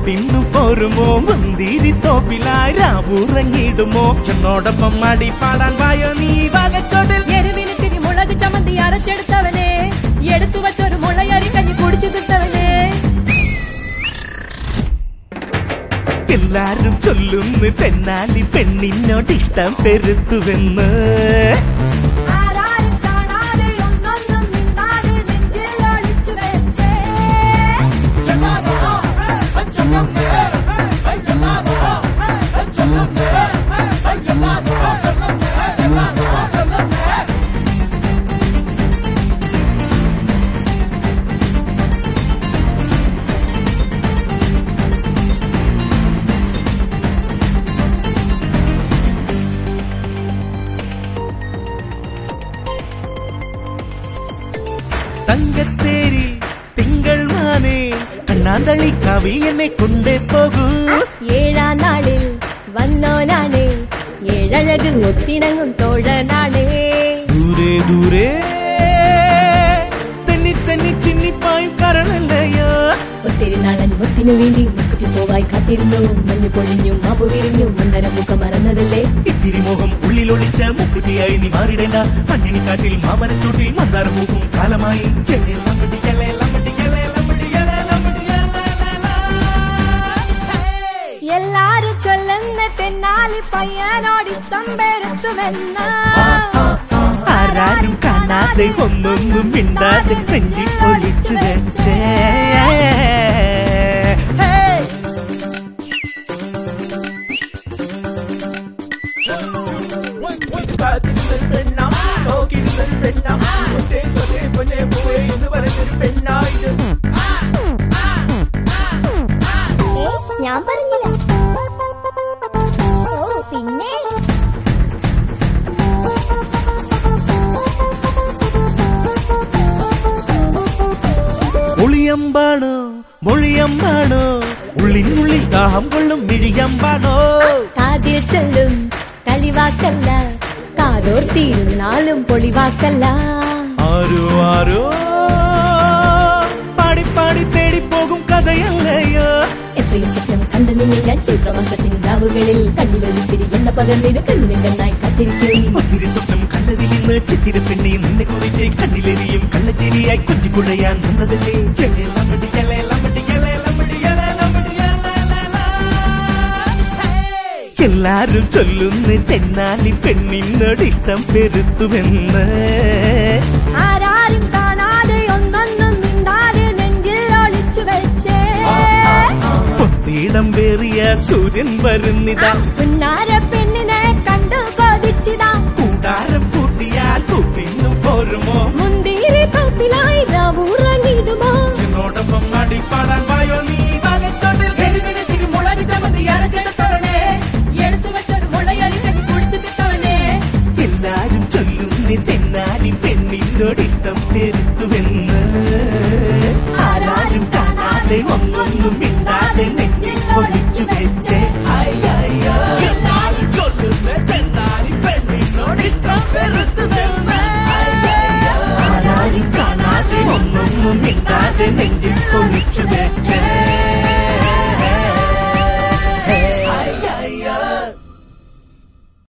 കൂട്ടിന്നു പോരുമോ? മുന്തിരി തോപ്പിലായി രാവുറങ്ങിടുമോ എന്നോടൊപ്പം അടി പാടാൻ വായോ നീ വകച്ചോട്ടിൽ? എരിവിന് തിരി മുളക് ചമന്തി അരച്ചെടുത്തവനെ. എടുത്തു വച്ചൊരു മുളയരി കഞ്ഞി കുടിച്ചു തീർത്തവനെ. എല്ലാരും ചൊല്ലുന്നു തെന്നാലി പെണ്ണിനോട് ഇഷ്ടം പെരുത്തുവെന്ന്. തങ്കത്തേരിൽ തിങ്കൾ മാനേ കണ്ണാന്തളി കവി എന്നെ കൊണ്ടേ പോകൂ ഏഴാം നാളിൽ വന്നോനാണ് ഏഴഴക് ഒത്തിണങ്ങും തോഴനാണ് ദൂരെ ദൂരെ തെന്നി തെന്നി ചിന്നിപ്പായും കരണല്ലയോ ഒത്തിരി നാളൻ മുത്തിനു വേണ്ടി മുക്കുത്തി പോവായി കാത്തിരുന്നു മഞ്ഞു പൊഴിഞ്ഞു മാപ്പു വിരിഞ്ഞു മന്ദര മുഖം മറന്നതല്ലേ ഇത്തിരി മോഹം ഉള്ളിലൊളിച്ച മുക്കുതിയായി നീ മാറിടേണ്ട മണ്ണിനിക്കാട്ടിൽ മാമരച്ചൂട്ടിൽ മന്ദാര മൂക്കും കാലമായി എലെ ലമ്പടി, എലെ ലമ്പടി, എലെ ലമ്പടി, എലെ ലമ്പടി, എലെ ലല. എല്ലാരും ചൊല്ലുന്ന തെന്നാലി പയ്യനോടിഷ്ടം പെരുത്തുമെന്ന് ആരാരും കാണാതെ ഒന്നൊന്നും മിണ്ടാതെ നെഞ്ചിൽ പൊളിച്ചു വെച്ചേ ഒളിയമ്പാണോ മൊഴിയമ്പാണോ ഉള്ളിനുള്ളിൽ ദാഹം കൊള്ളും മിഴിയമ്പാണോ? കാതിൽ ചൊല്ലും കളിവാക്കല്ല കാതോർത്തിരുന്നാലും പൊളിവാക്കല്ല. ആരോ ആരോ? പാടി പാടി തേടി പോകും കഥയല്ലയോ? സ്വപ്നം കണ്ടു നിന്നെ ഞാൻ ചൈത്രമാസത്തിൻ രാവുകളിൽ കണ്ണിലൊരിത്തിരി എന്ന പകർന്നിന് കണ്ണിൽ കണ്ണായി കാത്തിരിക്കും. ഒത്തിരി സ്വപ്നം കണ്ടതിൽ നിന്ന് ചിത്തിര പെണ്ണി നിന്നെ കുറിച്ച് കണ്ണിലെരിയും കള്ളച്ചേരിയായി ലല. എല്ലാരും ചൊല്ലുന്നു തെന്നാലി പെണ്ണിനോട് ഇഷ്ടം പെരുത്തുമെന്ന്. ആരാരും സൂര്യൻ വരുന്നിതാ. പുന്നാര പെണ്ണിനെ കണ്ടു കൊതിച്ചിതാ. കൂടാരം കൂട്ടിയാൽ പിന്നു പോരുമോ? മുന്തിരി പപ്പിലായി രാവൂറങ്ങിടുമോ എന്നോടൊപ്പം അടിപ്പാടാൻ വായോ നീ? വകത്തൊട്ടിൽ കാണാതെ ഒന്നൊന്നും நின்றாது நெஞ்சில் கொழுச்சுமே